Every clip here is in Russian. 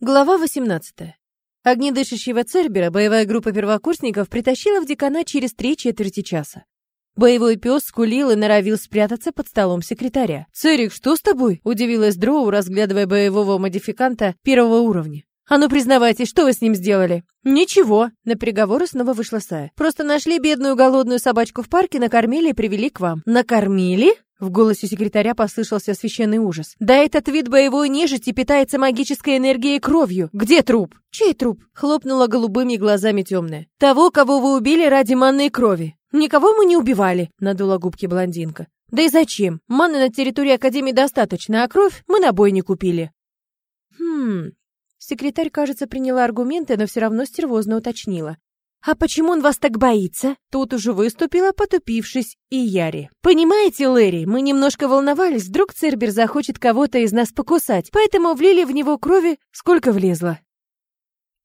Глава 18. Огнедышащего Цербера боевая группа первокурсников притащила в деканат через три четверти часа. Боевой пес скулил и норовил спрятаться под столом секретаря. «Церик, что с тобой?» – удивилась Дроу, разглядывая боевого модификанта первого уровня. «А ну признавайтесь, что вы с ним сделали?» «Ничего», — на переговоры снова вышла Сая. «Просто нашли бедную голодную собачку в парке, накормили и привели к вам». «Накормили?» В голосе секретаря послышался священный ужас. «Да этот вид боевой нежити питается магической энергией и кровью. Где труп?» «Чей труп?» — хлопнула голубыми глазами темная. «Того, кого вы убили ради манной крови». «Никого мы не убивали», — надула губки блондинка. «Да и зачем? Маны на территории Академии достаточно, а кровь мы на бой не купили». «Хм...» Секретарь, кажется, приняла аргументы, но все равно стервозно уточнила. «А почему он вас так боится?» Тут уже выступила, потупившись, и Яри. «Понимаете, Лэри, мы немножко волновались, вдруг Цербер захочет кого-то из нас покусать, поэтому влили в него крови, сколько влезло».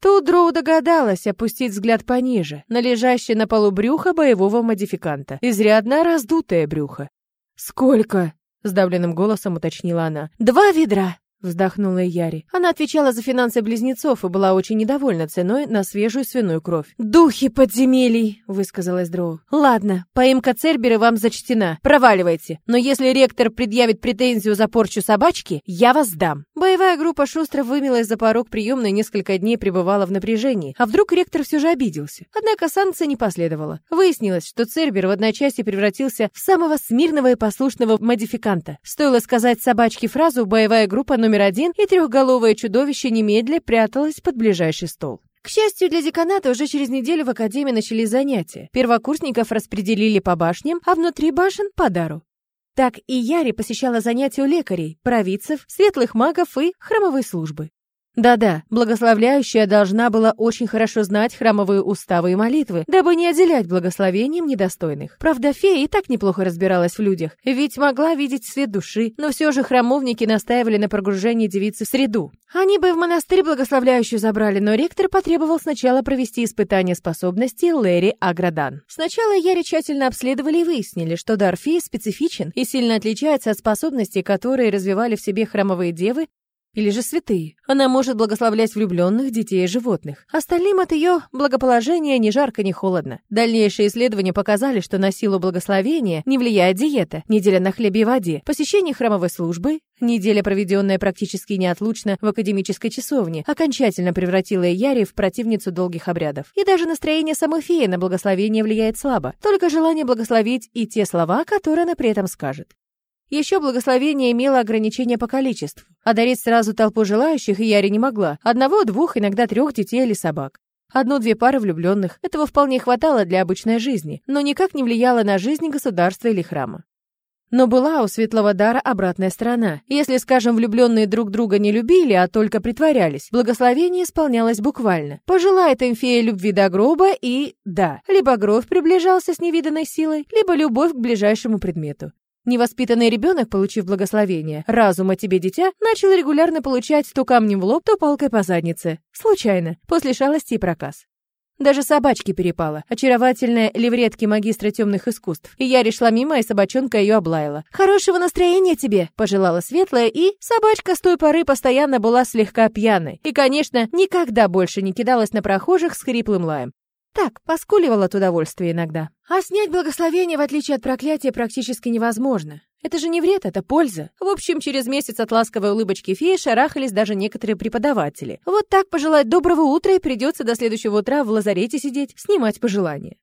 Тут Дроу догадалась опустить взгляд пониже, на лежащее на полу брюхо боевого модификанта. Изрядно раздутое брюхо. «Сколько?» — сдавленным голосом уточнила она. «Два ведра!» Вздохнула Яри. Она отвечала за финансы близнецов и была очень недовольна ценой на свежую свиную кровь. «Духи подземелий!» — высказалась Дроу. «Ладно, поимка Цербера вам зачтена. Проваливайте. Но если ректор предъявит претензию за порчу собачки, я вас сдам». Боевая группа шустро вымилась за порог приемной несколько дней пребывала в напряжении. А вдруг ректор все же обиделся? Однако санкция не последовало. Выяснилось, что Цербер в одночасье превратился в самого смирного и послушного модификанта. Стоило сказать собачке фразу, боевая группа номер номер один, и трехголовое чудовище немедля пряталось под ближайший стол. К счастью для деканата, уже через неделю в академии начались занятия. Первокурсников распределили по башням, а внутри башен — по дару. Так и Яри посещала занятия у лекарей, провидцев, светлых магов и храмовой службы. Да-да, благословляющая должна была очень хорошо знать храмовые уставы и молитвы, дабы не отделять благословением недостойных. Правда, фея и так неплохо разбиралась в людях, ведь могла видеть свет души, но все же храмовники настаивали на прогружении девицы в среду. Они бы в монастырь благословляющую забрали, но ректор потребовал сначала провести испытание способностей Лэри Аградан. Сначала Яри тщательно обследовали и выяснили, что дар феи специфичен и сильно отличается от способностей, которые развивали в себе храмовые девы или же святые. Она может благословлять влюбленных, детей и животных. Остальным от ее благоположения ни жарко, ни холодно. Дальнейшие исследования показали, что на силу благословения не влияет диета, неделя на хлебе и воде, посещение храмовой службы, неделя, проведенная практически неотлучно в академической часовне, окончательно превратила Яри в противницу долгих обрядов. И даже настроение самой феи на благословение влияет слабо. Только желание благословить и те слова, которые она при этом скажет. Еще благословение имело ограничение по количеству. Одарить сразу толпу желающих Яри не могла. Одного, двух, иногда трех детей или собак. Одну-две пары влюбленных. Этого вполне хватало для обычной жизни, но никак не влияло на жизнь государства или храма. Но была у светлого дара обратная сторона. Если, скажем, влюбленные друг друга не любили, а только притворялись, благословение исполнялось буквально. Пожелает им фея любви до гроба и... да, либо гроб приближался с невиданной силой, либо любовь к ближайшему предмету. Невоспитанный ребенок, получив благословение, разума тебе дитя, начал регулярно получать то камнем в лоб, то палкой по заднице. Случайно, после шалости и проказ. Даже собачке перепала. Очаровательная левретки магистра темных искусств. И я решила мимо, и собачонка ее облаяла. «Хорошего настроения тебе!» — пожелала Светлая, и собачка с той поры постоянно была слегка пьяной. И, конечно, никогда больше не кидалась на прохожих с хриплым лаем. Так, поскуливал от удовольствия иногда. А снять благословение, в отличие от проклятия, практически невозможно. Это же не вред, это польза. В общем, через месяц от ласковой улыбочки феи шарахались даже некоторые преподаватели. Вот так пожелать доброго утра и придется до следующего утра в лазарете сидеть, снимать пожелания.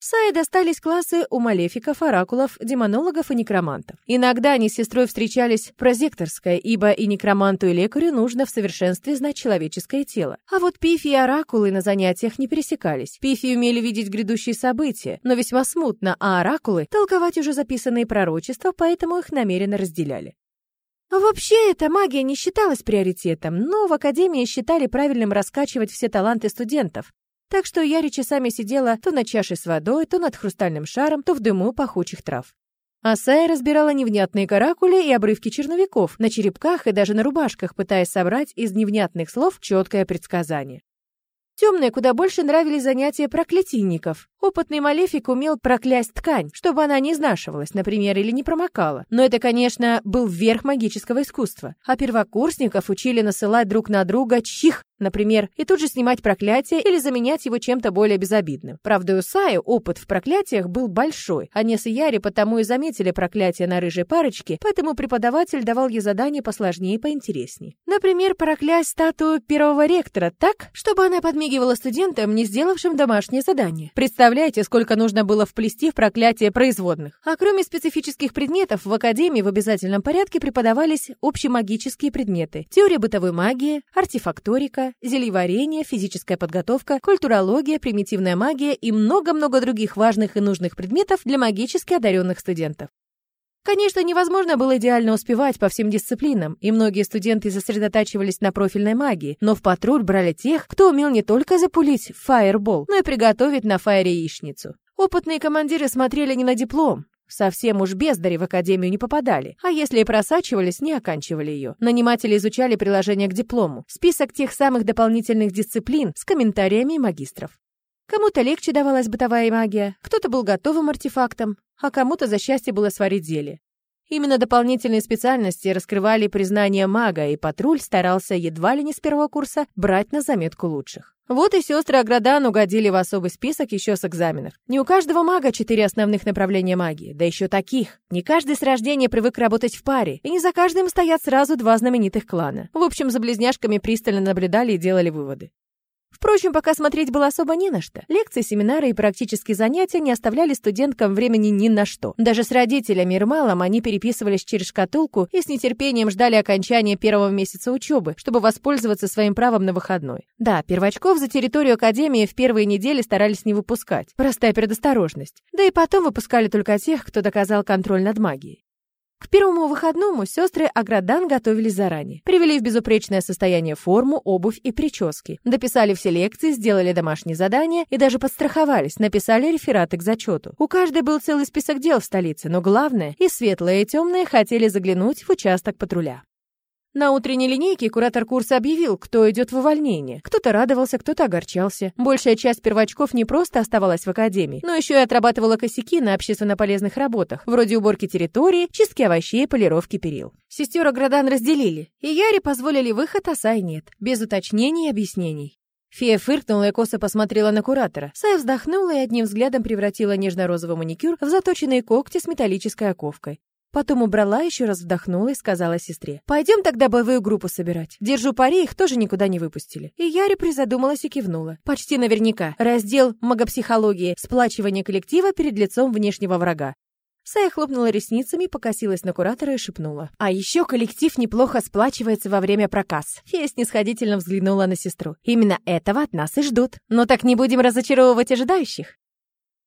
Сае достались классы у малефиков, оракулов, демонологов и некромантов. Иногда они с сестрой встречались в прозекторской, ибо и некроманту, и лекарю нужно в совершенстве знать человеческое тело. А вот пифи и оракулы на занятиях не пересекались. Пифи умели видеть грядущие события, но весьма смутно, а оракулы — толковать уже записанные пророчества, поэтому их намеренно разделяли. Вообще, эта магия не считалась приоритетом, но в Академии считали правильным раскачивать все таланты студентов, так что Яри часами сидела то на чаше с водой, то над хрустальным шаром, то в дыму пахучих трав. Асая разбирала невнятные каракули и обрывки черновиков на черепках и даже на рубашках, пытаясь собрать из невнятных слов четкое предсказание. Темные куда больше нравились занятия проклятийников. Опытный малефик умел проклясть ткань, чтобы она не изнашивалась, например, или не промокала. Но это, конечно, был верх магического искусства. А первокурсников учили насылать друг на друга чих, например, и тут же снимать проклятие или заменять его чем-то более безобидным. Правда, у Саи опыт в проклятиях был большой. Анес и Яри потому и заметили проклятие на рыжей парочке, поэтому преподаватель давал ей задания посложнее и поинтереснее. Например, проклясть статую первого ректора так, чтобы она подмигивала студентам, не сделавшим домашнее задание. Представляете, сколько нужно было вплести в проклятие производных. А кроме специфических предметов, в Академии в обязательном порядке преподавались общемагические предметы. Теория бытовой магии, артефакторика, зельеварение, физическая подготовка, культурология, примитивная магия и много-много других важных и нужных предметов для магически одаренных студентов. Конечно, невозможно было идеально успевать по всем дисциплинам, и многие студенты сосредотачивались на профильной магии, но в патруль брали тех, кто умел не только запулить фаербол, но и приготовить на фаере яичницу. Опытные командиры смотрели не на диплом, Совсем уж бездари в академию не попадали, а если и просачивались, не оканчивали ее. Наниматели изучали приложение к диплому, список тех самых дополнительных дисциплин с комментариями магистров. Кому-то легче давалась бытовая магия, кто-то был готовым артефактом, а кому-то за счастье было сварить зелье. Именно дополнительные специальности раскрывали признание мага, и патруль старался едва ли не с первого курса брать на заметку лучших. Вот и сестры Аградан угодили в особый список еще с экзаменов. Не у каждого мага четыре основных направления магии, да еще таких. Не каждый с рождения привык работать в паре, и не за каждым стоят сразу два знаменитых клана. В общем, за близняшками пристально наблюдали и делали выводы. Впрочем, пока смотреть было особо не на что. Лекции, семинары и практические занятия не оставляли студенткам времени ни на что. Даже с родителями Ирмалом они переписывались через шкатулку и с нетерпением ждали окончания первого месяца учебы, чтобы воспользоваться своим правом на выходной. Да, первочков за территорию Академии в первые недели старались не выпускать. Простая предосторожность. Да и потом выпускали только тех, кто доказал контроль над магией. К первому выходному сестры Аградан готовились заранее. Привели в безупречное состояние форму, обувь и прически. Дописали все лекции, сделали домашние задания и даже подстраховались, написали рефераты к зачету. У каждой был целый список дел в столице, но главное, и светлые, и темные хотели заглянуть в участок патруля. На утренней линейке куратор курса объявил, кто идет в увольнение. Кто-то радовался, кто-то огорчался. Большая часть первочков не просто оставалась в академии, но еще и отрабатывала косяки на общественно полезных работах, вроде уборки территории, чистки овощей, полировки перил. Сестер Градан разделили, и Яре позволили выход, а Сай нет, без уточнений и объяснений. Фея фыркнула и косо посмотрела на куратора. Сая вздохнула и одним взглядом превратила нежно-розовый маникюр в заточенные когти с металлической оковкой. Потом убрала, еще раз вдохнула и сказала сестре. «Пойдем тогда боевую группу собирать. Держу пари, их тоже никуда не выпустили». И Яри призадумалась и кивнула. Почти наверняка. Раздел магопсихологии. Сплачивание коллектива перед лицом внешнего врага. Сая хлопнула ресницами, покосилась на куратора и шепнула. «А еще коллектив неплохо сплачивается во время проказ». Фея снисходительно взглянула на сестру. «Именно этого от нас и ждут. Но так не будем разочаровывать ожидающих».